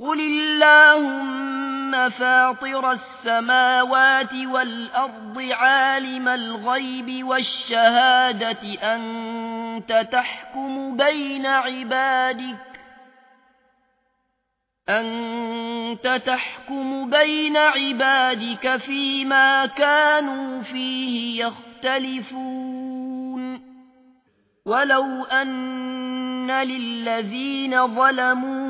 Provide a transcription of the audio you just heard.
قل اللهم فاطر السماوات والأرض عالم الغيب والشهادة أنت تحكم بين عبادك أنت تحكم بين عبادك فيما كانوا فيه يختلفون ولو أن للذين ظلموا